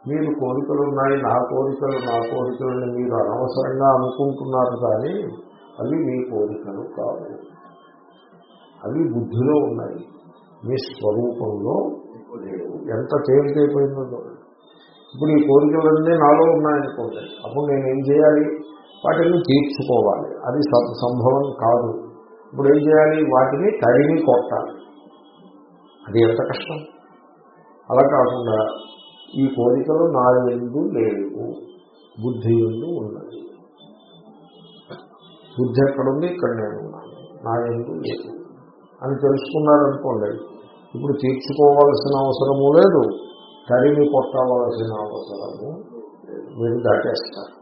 S1: మీరు కోరికలు ఉన్నాయి నా కోరికలు నా కోరికలని మీరు అనవసరంగా అనుకుంటున్నారు కానీ అవి మీ కోరికలు కావు. అవి బుద్ధిలో ఉన్నాయి. మీ స్వరూపంలో ఎంత తేలికైపోయిందో ఇప్పుడు ఈ కోరికలన్నీ నాలో ఉన్నాయనుకోండి అప్పుడు నేను ఏం చేయాలి? వాటిని తీర్చుకోవాలి. అది సంభవం కాదు. ఇప్పుడు ఏం చేయాలి? వాటిని తరిమి కొట్టాలి. అది ఎంత కష్టం? అలా కాకుండా ఈ కోరికలు నా ఎందు లేవు. బుద్ధి ఎందు ఉన్నది. బుద్ధి ఎక్కడుంది? ఇక్కడ నేను ఉన్నాను. నా ఎందు లేదు. అని తెలుసుకున్నారనుకోండి ఇప్పుడు తీర్చుకోవాల్సిన అవసరము లేదు. తరిమి కొట్టవలసిన అవసరము మీరు దాటేస్తారు.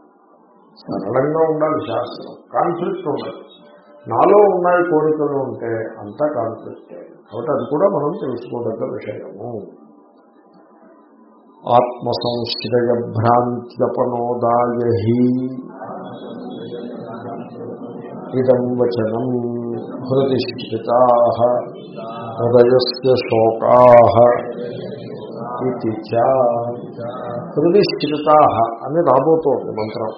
S1: సరళంగా ఉండాలి శాస్త్రం. కాన్ఫ్లిక్ట్ ఉండదు నాలో ఉన్నాయి కోరికలు ఉంటే అంతా కాన్ఫ్లిక్టే కాబట్టి అది కూడా మనం తెలుసుకోదగ్గ విషయము. ఆత్మసంశ్రయ భ్రాంత్యపనోదాయ ఇదం వచనం హృదిష్ఠితా హృదయస్య శోకా ఇది చ అని రాబోతోంది మంత్రం.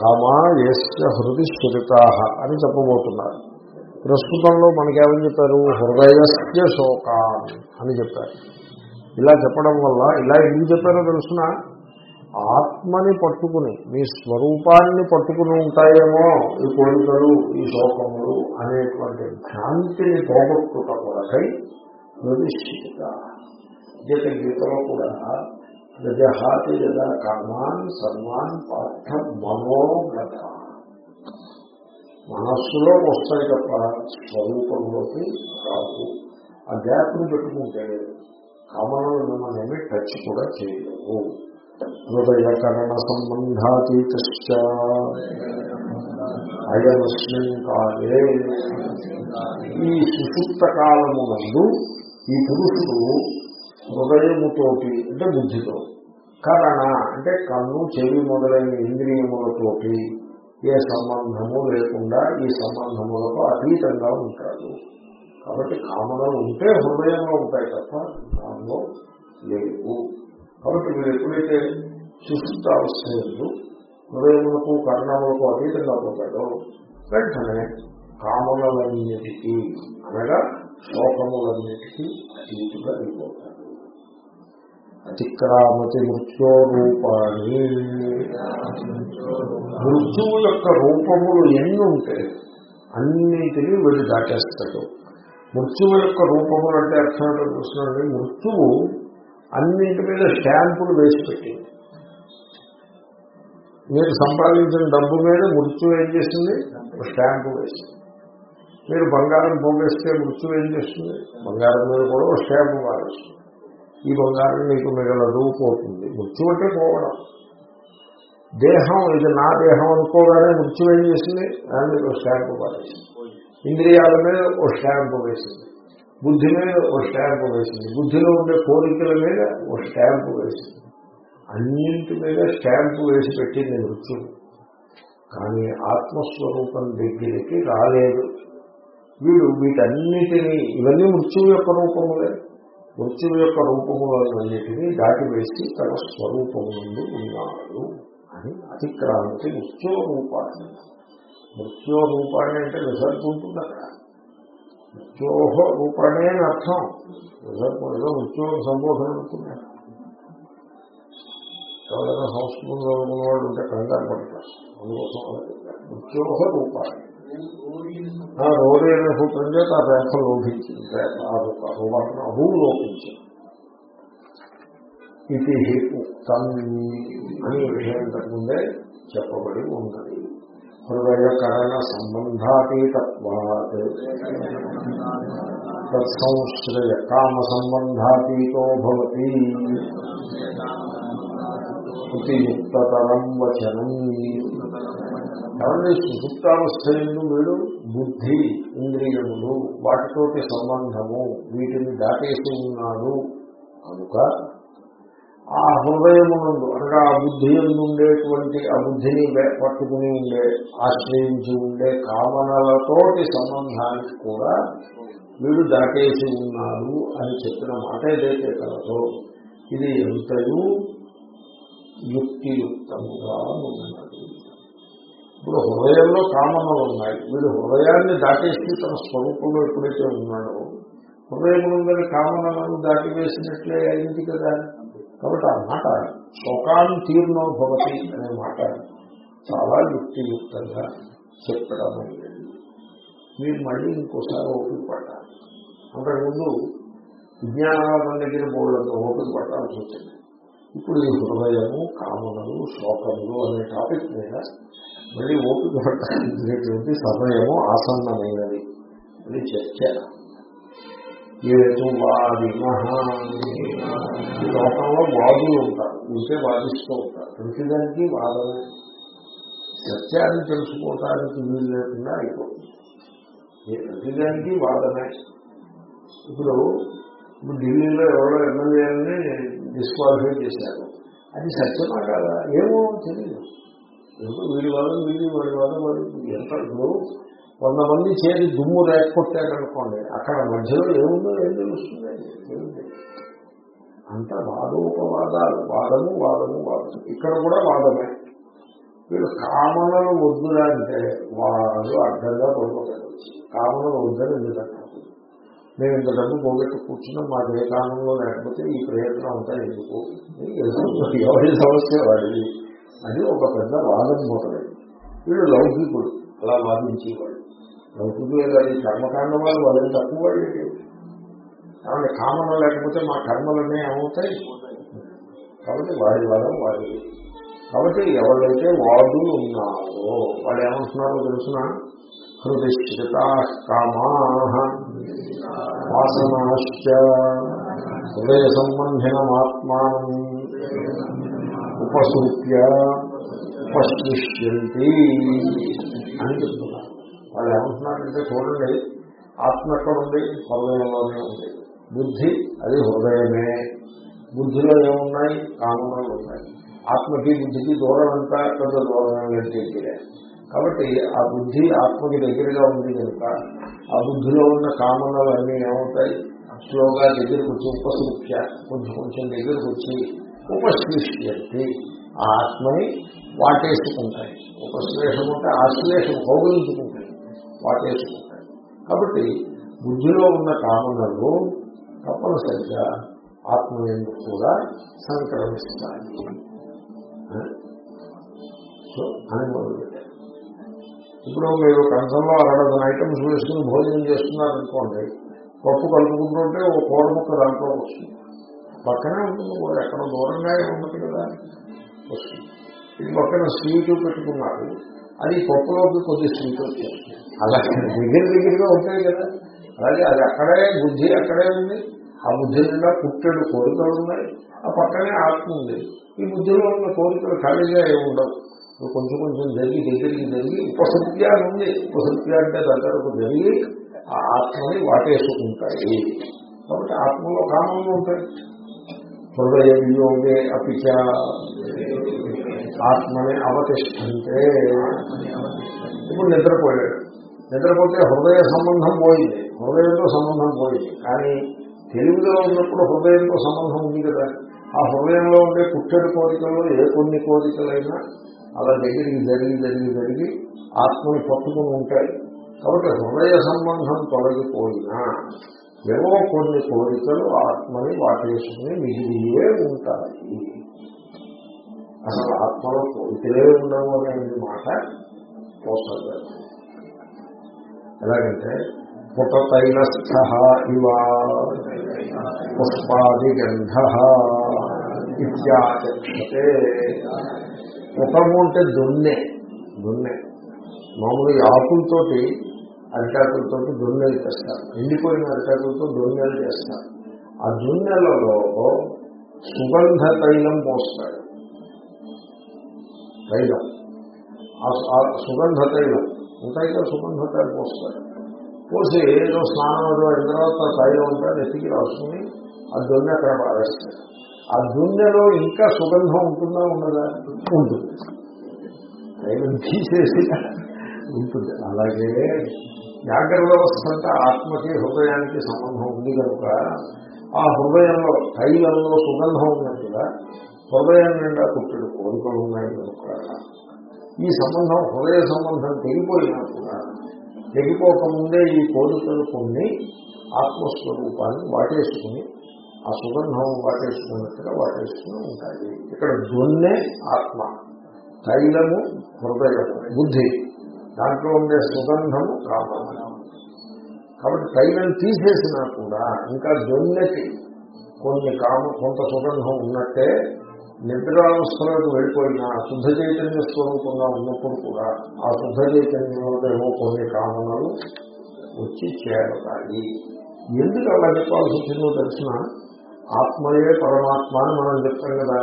S1: కామా ఏస్య హృదిష్ఠితా అని చెప్పబోతున్నారు. ప్రస్తుతంలో మనకేమని చెప్పారు? హృదయస్య శోకా అని చెప్పారు. ఇలా చెప్పడం వల్ల ఇలా ఎందుకు చెప్పారో తెలుసిన? ఆత్మని పట్టుకుని మీ స్వరూపాన్ని పట్టుకుని ఉంటాయేమో ఈ కోరికలు ఈ శోకములు అనేటువంటి భ్రాంతిని పోగొట్టుట కొరకై ప్రతిష్ఠిత. గీత గీతలో కూడా జహాతి యదా కామాన్ సర్వాన్ పార్థ మనోగత మనస్సులో వస్తాయి తప్ప స్వరూపంలోకి రాదు. ఆ గ్యాప్ను పెట్టుకుంటే కామనలు మిమ్మల్ని టచ్ కూడా చేయలేవు హృదయకరణ సంబంధాతీత అయమస్మిన్ కాలే ఈ సుషుప్త కాలమునందు ఈ పురుషుడు హృదయముతోటి అంటే బుద్ధితో కరణ అంటే కన్ను చెవి మొదలైన ఇంద్రియములతోటి ఏ సంబంధము లేకుండా ఈ సంబంధములకు అతీతంగా ఉంటాడు. కాబట్టి కామనలు ఉంటే హృదయంలో ఉంటాయి తప్ప దానిలో లేవు. కాబట్టి మీరు ఎప్పుడైతే సుశుద్ధావస్థలు హృదయములకు కర్ణములకు అతీతంగా పోతాడో వెంటనే కామనలన్నిటికీ అనగా శోకములన్నిటికీ అతీతుగా అయిపోతాడు. అతిక్రామతి మృత్యో రూపాన్ని మృత్యువు యొక్క రూపములు ఎన్ని ఉంటే అన్నింటినీ వీళ్ళు దాటేస్తాడు మృత్యువు యొక్క రూపములు అంటే అర్థం ఏంటో చూస్తున్నాండి మృత్యువు అన్నింటి మీద స్టాంపులు వేసి పెట్టింది మీరు సంపాదించిన డబ్బు మీద మృత్యు ఏం చేస్తుంది? ఒక స్టాంపు వేసింది మీరు బంగారం పోగేస్తే మృత్యు ఏం చేస్తుంది? బంగారం మీద కూడా ఒక స్టాంపు మారేస్తుంది ఈ బంగారం మీకు మిగలదు పోతుంది. మృత్యు అంటే పోవడం. దేహం ఇది నా దేహం అనుకోగానే మృత్యు ఏం చేసింది దాని మీద ఒక స్టాంపు వాడేసింది ఇంద్రియాల మీద ఒక స్టాంపు వేసింది. బుద్ధి మీద ఒక స్టాంపు వేసింది. బుద్ధిలో ఉండే కోరికల మీద ఒక స్టాంపు వేసింది. అన్నింటి మీద స్టాంపు వేసి పెట్టింది మృత్యు కానీ ఆత్మస్వరూపం దగ్గరికి రాలేదు. వీడు వీటన్నిటినీ ఇవన్నీ మృత్యువు యొక్క రూపములే. మృత్యువు యొక్క రూపములన్నిటినీ దాటివేసి తన స్వరూపము నుండి ఉన్నాడు అని అతిక్రాంతి మృత్యో రూపాన్ని మృత్యో రూపాన్ని అంటే రిజల్ట్ ఉంటుంది అక్కడ మృత్యోహ రూపణే అని అర్థం. రిజల్ట్ ఏదో మృత్యో సంబోధన అనుకున్నాను ఎవరైనా సంస్కృతం చదువుకున్న వాళ్ళు ఉంటే కంగారు పడతారు. అందుకోసం ఉద్యోగ రూపాన్ని రోగి అనే సూత్రం చేత ఆ రేఖ లోపించింది. వర్ణ హూ లోపించింది. ఇది ఉక్తం అని విషయం ఇంతకుముందే చెప్పబడి ఉన్నది. హృదయకరణ సంబంధాతీతత్వాత్ తత్సంశ్రయ కామ సంబంధాతీతో భవతి. యుక్తతరం వచనం కాబట్టి సుషుప్తావస్థ ఎందు వీడు బుద్ధి ఇంద్రియములు వాటితోటి సంబంధము వీటిని దాటేసి ఉన్నాడు. కనుక ఆ హృదయమునందు అనగా ఆ బుద్ధి ఉండేటువంటి ఆ బుద్ధిని పట్టుకుని ఉండే ఆశ్రయించి ఉండే కామనలతోటి సంబంధానికి కూడా వీడు దాటేసి ఉన్నారు అని చెప్పిన మాట ఏదైతే కలదో ఇది ఎంతయు యుక్తియుక్తముగా ఉన్నది. ఇప్పుడు హృదయంలో కామనలు ఉన్నాయి వీడు హృదయాన్ని దాటేసి తన స్వరూపంలో ఎప్పుడైతే ఉన్నాడో హృదయములందరి కామనలను దాటివేసినట్లే అయింది కదా. కాబట్టి ఆ మాట శోకాన్ తీర్ణో భవతి అనే మాట చాలా యుక్తియుక్తంగా చెప్పడం మీరు మళ్ళీ ఇంకోసారి ఓపిక పడ్డారు అంతకుముందు విజ్ఞానవాదం దగ్గర బోర్డులతో ఓపిక పట్టాల్సి వచ్చింది. ఇప్పుడు ఈ హృదయము కామనలు శోకములు అనే టాపిక్ మీద మళ్ళీ ఓపిక పట్టాల్సినటువంటి సమయము ఆసన్నమైనది అని చర్చ. లోకంలో వాదులు ఉంటారు ఉంటే వాదిస్తూ ఉంటారు ప్రతిదానికి వాదమే సత్యాన్ని తెలుసుకోవటానికి వీలు లేకుండా అయిపోతుంది. ప్రతిదానికి వాదమే ఇప్పుడు ఇప్పుడు ఢిల్లీలో ఎవరో ఎమ్మెల్యేలని డిస్క్వాలిఫై చేశారు. అది సత్యమా కాదా? ఏమో తెలియదు వీడి వాళ్ళు వీడి వాడి వాళ్ళు వాడి ఎంత ఇప్పుడు వంద మంది చేరి దుమ్ము రేకొట్టారనుకోండి అక్కడ మధ్యలో ఏముందో ఏం తెలుస్తుంది? అంత వాదోపవాదాలు వాదము వాదము వాదము. ఇక్కడ కూడా వాదమే. వీళ్ళు కామనలు వద్దురా అంటే వాళ్ళు అడ్డంగా పడిపోతాడు కామనలు వద్దని ఎందుకంటారు మేము ఇంత డబ్బు పోగొట్టు కూర్చున్నాం మాకు ఏ కాలంలో లేకపోతే ఈ ప్రయత్నం అంతా ఎందుకు? ఎవరి సమస్య వాడిది అది ఒక పెద్ద వాదం మొదలైంది. వీళ్ళు లౌకికుడు అలా వాదించేవాడు లౌకికులే ఈ కర్మకాండ వాళ్ళు వాళ్ళని తక్కువ వాళ్ళు కాబట్టి కామన లేకపోతే మా కర్మలనే ఏమవుతాయి? కాబట్టి వాడి వాదం వాడి కాబట్టి ఎవరైతే వాడు ఉన్నారో వాళ్ళు ఏమంటున్నారో తెలుసిన? హృదయశ్చిత కామా వాసనాశ్చ హృదయ సంబంధినమాత్మానం ఉపసృప్య ఉపశ్లిష్యంతి అని చెప్తున్నారు. వాళ్ళు ఏమంటున్నారంటే చూడండి ఆత్మ ఎక్కడ ఉంది? హృదయంలోనే ఉంది. బుద్ధి అది హృదయమే. బుద్ధిలో ఏమున్నాయి? కామనాలు ఉన్నాయి. ఆత్మకి బుద్ధికి దూరం అంతా పెద్ద దూరం దగ్గరే కాబట్టి ఆ బుద్ధి ఆత్మకి దగ్గరగా ఉంది కనుక ఆ బుద్ధిలో ఉన్న కామనలు అన్నీ ఏమవుతాయి? స్లోగా దగ్గరకు వచ్చి ఉపసృత్య కొంచెం కొంచెం దగ్గరకు వచ్చి ఉపశ్లిష్యంతి ఆ ఆత్మని వాటేసుకుంటాయి. ఉపశ్లేషం అంటే ఆశ్లేషం కౌగులించుకుంటాయి. వాటేసుకుంటాయి. కాబట్టి బుద్ధిలో ఉన్న కామనలు తప్పనిసరిగా ఆత్మ ఎందుకు కూడా సంక్రమిస్తాయి. ఇప్పుడు మీరు కంచంలో అరడజన ఐటమ్స్ వేసుకుని భోజనం చేస్తున్నారనుకోండి పప్పు కలుపుకుంటుంటే ఒక కూర ముక్క దాంట్లో వస్తుంది. పక్కనే ఉంటుంది కూర ఎక్కడ దూరంగా ఉంటుంది కదా. వస్తుంది. ఇది పక్కన స్వీట్ పెట్టుకున్నారు. అది పప్పులోకి కొద్ది స్వీకృతి వచ్చేస్తుంది అలా దగ్గర దగ్గరగా ఉంటాయి కదా. అలాగే అది అక్కడే బుద్ధి అక్కడే ఉంది. ఆ బుద్ధి నిండా పుట్టెడు కోరికలు ఉన్నాయి. ఆ పక్కనే ఆత్మ ఉంది. ఈ బుద్ధిలో ఉన్న కోరికలు ఖాళీగా ఏమి ఉండవు. కొంచెం కొంచెం జరిగి దగ్గరికి జరిగి ఉపసత్య ఉంది. ఉపసత్య అంటే దగ్గరకు జరిగి ఆ ఆత్మని వాటేసుకుంటాయి. కాబట్టి ఆత్మలో కామంలో ఉంటాయి. హృదయ యోగే అపిచ ఆత్మని అవతిష్టంటే ఇప్పుడు నిద్రపోయాడు. నిద్రపోతే హృదయ సంబంధం పోయింది. హృదయంతో సంబంధం పోయింది. కానీ తెలుగులో ఉన్నప్పుడు హృదయంతో సంబంధం ఉంది కదా. ఆ హృదయంలో ఉండే పుట్టెడు కోరికలు ఏ కొన్ని కోరికలైనా అలా దగ్గరికి జరిగి జరిగి జరిగి ఆత్మని పట్టుకుని ఉంటాయి. కాబట్టి హృదయ సంబంధం తొలగిపోయినా ఏవో కొన్ని కోరికలు ఆత్మని వాటేసుకుని మిగిలియే ఉంటాయి. అసలు ఆత్మలో కోరికలే ఉండవు అనేది మాట పోస్తారు ఎలాగంటే పుటతైలస్థ ఇవ పుష్పాదిగంధ ఇత్యాచక్షతే. పుటము అంటే దొన్నె దొన్నె. మామూలుగా ఆకులతోటి అరిటాకులతో దున్నెలు చేస్తారు. ఎండిపోయిన అరిటాకులతో దున్నెలు చేస్తారు. ఆ దున్నెలలో సుగంధ తైలం పోస్తాడు తైలం. ఆ సుగంధ తైలం. ఉంటాయి కదా సుగంధ తైలం పోస్తారు పోసి ఏదో స్నానం ఏదో అయిన తర్వాత తైలం ఉంటా నెత్తికి రాసుకుని ఆ దొన్నె అక్కడ పారేస్తారు. ఆ దొన్నెలో ఇంకా సుగంధం ఉంటుందా ఉండదా? ఉంటుంది. తైలం తీసేసి ఉంటుంది. అలాగే జాగ్రత్త వ్యవస్థ అంటే ఆత్మకి హృదయానికి సంబంధం ఉంది కనుక ఆ హృదయంలో తైలంలో సుగంధం ఉన్నట్టుగా హృదయం నిండా పుట్టిన కోరికలు ఉన్నాయి కనుక ఈ సంబంధం హృదయ సంబంధం తెగిపోయినా కూడా తెగిపోకముందే ఈ కోరికలు కొన్ని ఆత్మస్వరూపాన్ని వాటేసుకుని ఆ సుగంధం వాటేసుకున్నట్టుగా వాటేసుకుని ఉంటాయి. ఇక్కడ దొన్నే ఆత్మ తైలము హృదయము బుద్ధి. దాంట్లో ఉండే సుగంధము కామం కాబట్టి తైలం తీసేసినా కూడా ఇంకా దొన్నెకి కొన్ని కామ కొంత సుగంధం ఉన్నట్టే నిద్రావస్థలకు వెళ్ళిపోయిన శుద్ధ చైతన్య స్వరూపంగా ఉన్నప్పుడు కూడా ఆ శుద్ధ చైతన్యంలో కొన్ని కామనలు వచ్చి చేరతాయి. ఎందుకు అలా చెప్పాల్సి వచ్చిందో తెలిసిన ఆత్మయే పరమాత్మ అని మనం చెప్తాం కదా.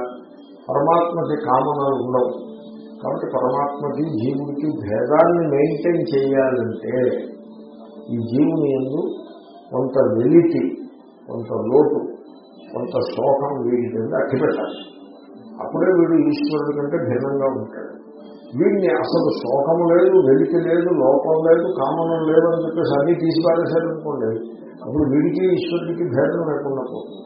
S1: పరమాత్మకి కామనలు ఉండవు. కాబట్టి పరమాత్మకి జీవుడికి భేదాన్ని మెయింటైన్ చేయాలంటే ఈ జీవుని ఎందు కొంత వెలితి కొంత లోటు కొంత శోకం వీడి కింద అట్టిపెట్టాలి అప్పుడే వీడు ఈశ్వరుడి కంటే భిన్నంగా ఉంటాడు. వీడిని అసలు శోకము లేదు వెలికి లేదు లోపం లేదు కామనం లేదు అని చెప్పేసి అన్నీ తీసి పారేశారనుకోండి అప్పుడు వీడికి ఈశ్వరుడికి భేదం లేకుండా పోతుంది.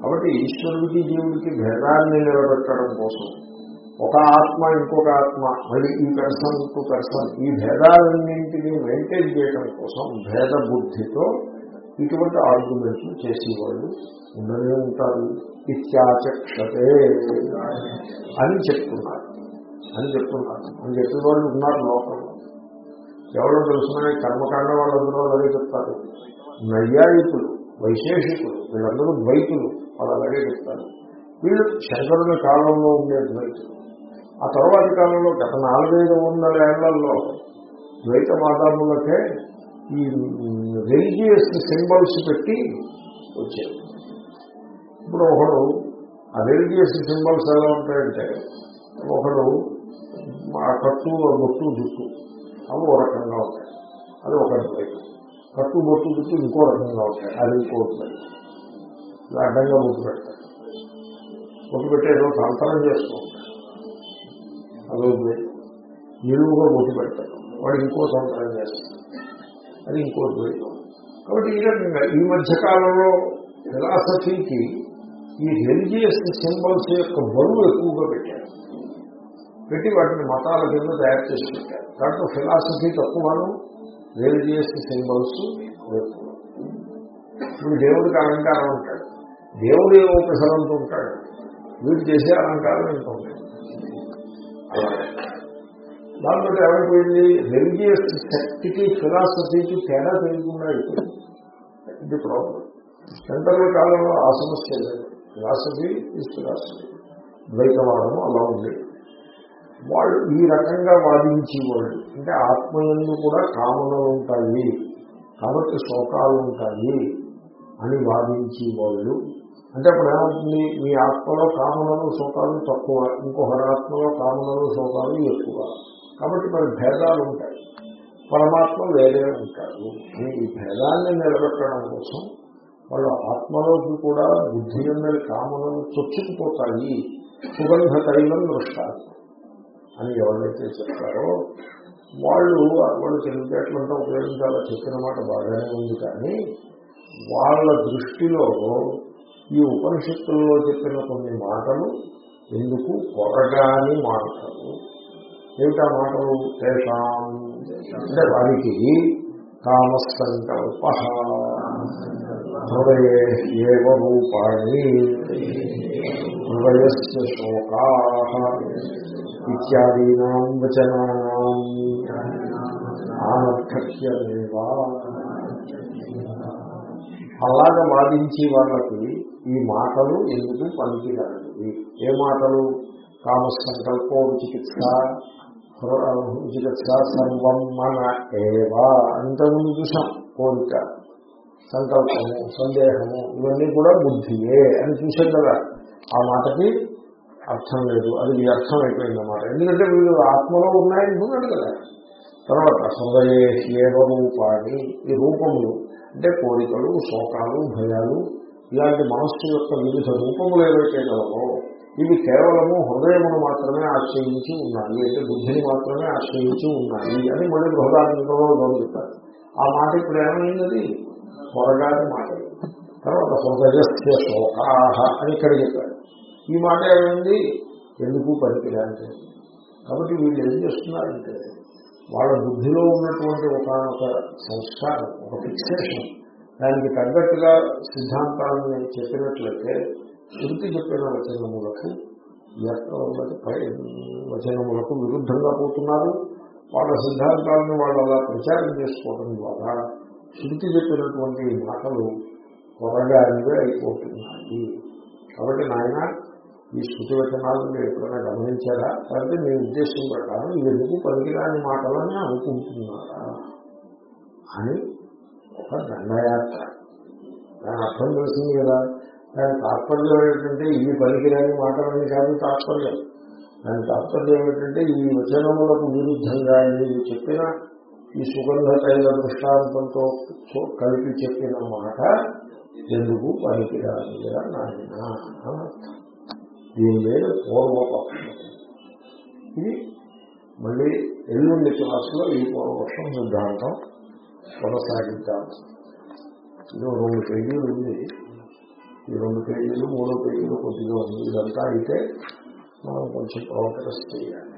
S1: కాబట్టి ఈశ్వరుడికి జీవుడికి భేదాన్ని నిలబెట్టడం కోసం ఒక ఆత్మ ఇంకొక ఆత్మ మళ్ళీ ఈ పెర్సన్ ఇంకో పెర్సన్ ఈ భేదాలన్నింటినీ మెయింటైన్ చేయడం కోసం భేద బుద్ధితో ఇటువంటి ఆర్గ్యుమెంట్లు చేసేవాళ్ళు ఉండనే ఉంటారు. ఇత్యాచక్షతే అని చెప్తున్నారు. అని చెప్తున్నారు. అని చెప్పిన వాళ్ళు ఉన్నారు లోకంలో ఎవరో తెలుసుకున్న కర్మకాండ వాళ్ళందరూ అలాగే చెప్తారు. నైయాయికులు వైశేషికులు వీళ్ళందరూ ద్వైతులు వాళ్ళు అలాగే చెప్తారు. వీళ్ళు శంకరుని కాలంలో ఉండే ద్వైతులు. ఆ తర్వాతి కాలంలో గత నాలుగైదు వందల ఏళ్ళలో ద్వైత మాతాములకే ఈ రిలీజియస్ సింబల్స్ పెట్టి వచ్చారు ఇప్పుడు ఒకడు ఆ రిలీజియస్ సింబల్స్ ఎలా ఉంటాయంటే ఒకడు ఆ కట్టు ఆ బొట్టు జుట్టు అవి ఓ రకంగా ఉంటాయి. అది ఒక ద్వైతం కట్టు బొట్టు జుట్టు ఇంకో రకంగా ఉంటాయి. అది ఇంకో ఇలా అడ్డంగా బొట్టు పెడతాయి బొట్టు పెట్టి ఏదో సంతరం చేస్తూ ఉంటాయి అదో నిలువుగా బొట్టు పెడతాడు వాడు ఇంకో సంతరం చేస్తాడు. అది ఇంకో ద్వైతం. కాబట్టి ఈ రకంగా ఈ మధ్య కాలంలో ఫిలాసఫీకి ఈ రిలీజియస్ సింబల్స్ యొక్క బరువు ఎక్కువగా పెట్టారు. పెట్టి వాటిని మతాల కింద తయారు చేసి పెట్టారు. దాంట్లో ఫిలాసఫీ తక్కువను రిలీజియస్ సింబల్స్ ఎక్కువ. ఇప్పుడు దేవుడికి అలంకారం ఉంటాడు. దేవుడు ఏమో ప్రసరంతో ఉంటాడు. వీడు చేసే అలంకారం ఇంత ఉంటుంది అలాగే దాంతో ఏమైపోయింది? రిలీజియస్ శక్తికి ఫిలాసఫీకి తేడా తెలియకుండా అయిపోయింది. ఇది ప్రాబ్లం శంకరుల కాలంలో ఆ సమస్య లేదు. Philosophy is philosophy. ద్వైతవాదము అలా ఉంది. వాళ్ళు ఈ రకంగా వాదించేవాళ్ళు. అంటే ఆత్మయందు కూడా కామనలు ఉంటాయి. కాబట్టి శోకాలు ఉంటాయి అని వాదించేవాళ్ళు. అంటే అప్పుడు ఏమవుతుంది? మీ ఆత్మలో కామనలు శోకాలు తక్కువ. ఇంకొకరి ఆత్మలో కామనలు శోకాలు ఎక్కువ. కాబట్టి మరి భేదాలు ఉంటాయి. పరమాత్మ వేరే ఉంటాడు. ఈ భేదాన్ని నిలబెట్టడం కోసం వాళ్ళ ఆత్మలోకి కూడా బుద్ధి అందరి కామనలు చొచ్చుకుపోతాయి. సుగంధ తైలం దృష్టాలు అని ఎవరైతే చెప్తారో వాళ్ళు వాళ్ళు తెలివితేటలంతా ఉపయోగించాలో? చెప్పిన మాట బాగానే ఉంది కానీ వాళ్ళ దృష్టిలో ఈ ఉపనిషత్తుల్లో చెప్పిన కొన్ని మాటలు ఎందుకు కొరగాని మాటలు? ఏమిటా మాటలు? తేషాం. అంటే వారికి కామసంకల్ప హృదయే ఏవ రూపాణి హృదయస్ శోకా ఇత్యాదీనా వచనా ఆనర్థక్యమేవా అలాగ వాదించి వాళ్ళకి ఈ మాటలు ఎందుకు పనికిరానివి? ఏ మాటలు? కామ కామసంకల్పో చికిత్స చికిత్స సర్వం మన ఏవా. అంతకుముందు చూసాం కోరిక. సంకల్పము సందేహము ఇవన్నీ కూడా బుద్ధియే అని చూసాం కదా. ఆ మాటకి అర్థం లేదు. అది వ్యర్థం అయిపోయింది అన్నమాట ఎందుకంటే వీళ్ళు ఆత్మలో ఉన్నాయనుకున్నాడు కదా తర్వాత హృదయే ఏవ రూపాన్ని ఈ రూపములు అంటే కోరికలు శోకాలు భయాలు ఇలాంటి మనస్సు యొక్క వివిధ రూపములు ఏవైతే కలవో ఇవి కేవలము హృదయమును మాత్రమే ఆశ్రయించి ఉన్నాయి. అంటే బుద్ధిని మాత్రమే ఆశ్రయించి ఉన్నాయి అని మళ్ళీ బృహదారంలో చెప్తారు ఆ మాట ఇప్పుడు ఏమైంది త్వరగానే మాట తర్వాత హృదయస్య శోకాహ అని ఇక్కడ చెప్పారు ఈ మాట ఏమైంది? ఎందుకు పనికిరాంటి కాబట్టి వీళ్ళు ఏం చేస్తున్నారంటే వాళ్ళ బుద్ధిలో ఉన్నటువంటి ఒక సంస్కారం ఒక ఫిక్సేషన్ దానికి తగ్గట్టుగా సిద్ధాంతాలను చెప్పినట్లయితే శృతి చెప్పిన వచనములకు వచనములకు విరుద్ధంగా పోతున్నారు. వాళ్ళ సిద్ధాంతాలను వాళ్ళు అలా ప్రచారం చేసుకోవడం ద్వారా శృతి చెప్పినటువంటి మాటలు త్వరగానే అయిపోతున్నాయి. కాబట్టి నాయన ఈ శృతి వచనాలు మీరు ఎప్పుడైనా గమనించారా? లేకపోతే మీ ఉద్దేశం ప్రకారం ఇవి ఎందుకు పనికిరాని మాటలని అనుకుంటున్నారా? అని ఒక దండయాత్ర. దాని అర్థం తెలిసింది కదా. దాని తాత్పర్యం ఏమిటంటే ఇవి పనికిరాని మాటలని కాదు తాత్పర్యం. దాని తాత్పర్యం ఏమిటంటే ఈ వచనములకు విరుద్ధంగా మీరు చెప్పిన ఈ సుగంధ తైల దృష్టాంతంతో కలిపి చెప్పిన మాట ఎందుకు పనికిరానిగా నాయన దీని మీద పూర్వపక్షం. ఇది మళ్ళీ ఎల్లుండి క్లాసులో ఈ పూర్వపక్షం సిద్ధాంతం కొనసాగిద్దాం ఇది రెండు పేజీలు ఉంది. ఈ రెండు పేజీలు మూడో పేజీలు కొద్దిగా ఉంది. ఇదంతా అయితే మనం కొంచెం ప్రోగ్రెస్ చేయాలి.